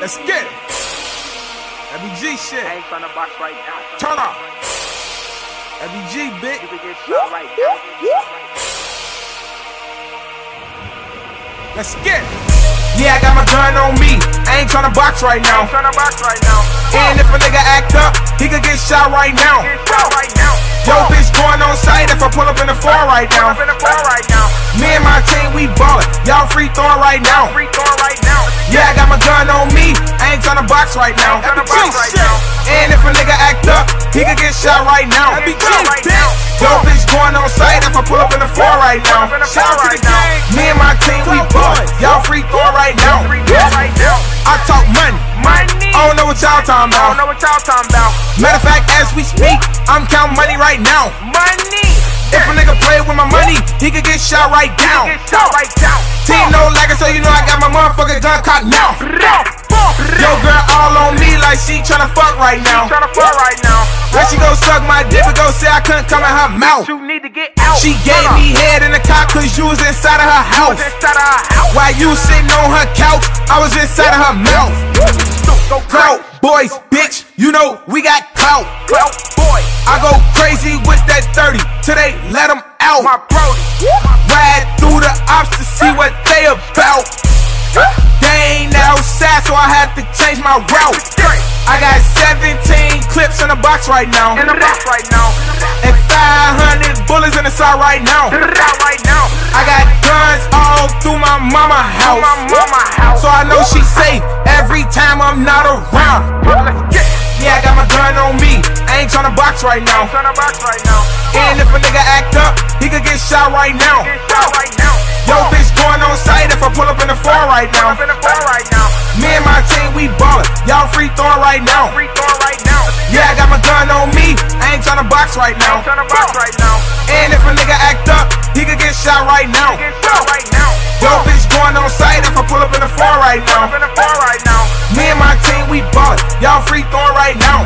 Let's get it. LBG shit. I ain't tryna box right now. Turn off. LBG, bitch. You can get shot right now. Let's get it. Yeah, I got my gun on me. I ain't tryna box right I now. ain't tryna box right now. And if a nigga act up, he could get shot right now. Get shot right now. Yo, bitch going on sight if I pull up in the floor right Pull now. up in the car right now. Me and my team, we ballin'. Y'all free throwing right now. Free throw right now. Yeah, I got my gun on me. I ain't tryna box right now. Ain't box right now. And if a nigga act up, he could get shot right now. Get shot right now. Yo, bitch going on sight if I pull up in the floor right now. Pull up in the now. Me and my team, we ballin'. Y'all free throwing right now. Free throw right now. I talk money. Money. I don't know what y'all talking I don't about. know what y'all talking about. Matter of fact, as we speak, I'm counting money right now. Money. If a nigga play with my money, he could get shot right down. Get shot right down. Team no my motherfucking gun cocked now. Yo, girl all on me like she tryna fuck right now. Tryna fuck right now. When she go suck my dick, but go say I couldn't come in her mouth. You need to get out. She gave me head in the car cause you was inside of her house. Inside of her house. While you sitting on her couch, I was inside of her mouth. Go Clout, boys, bitch, you know we got clout. Clout boy. I go crazy with that 30 till they let 17 clips in a box right now. In the box right now. And 500 bullets in the side right now. Right now. I got guns all through my mama To my house. mama house. So I know she's safe every time I'm not around. Let's get it. Yeah, I got my gun on me. I ain't tryna box right now. Tryna box right now. And if a nigga act up, he could get shot right now. Get shot right now. Yo, bitch going on sight if I pull up in the floor right now. Up in the car right now. Me and my team, we ballin'. Y'all free throwing right now. Free throw right now. Yeah, I got my gun on me. I ain't tryna box right now. Box right now. And if a nigga act up, he could get shot right now. Shot. Dope bitch going on sight if I pull up in the car right now. Right now. Me and my team, we bought. Y'all free throw right now.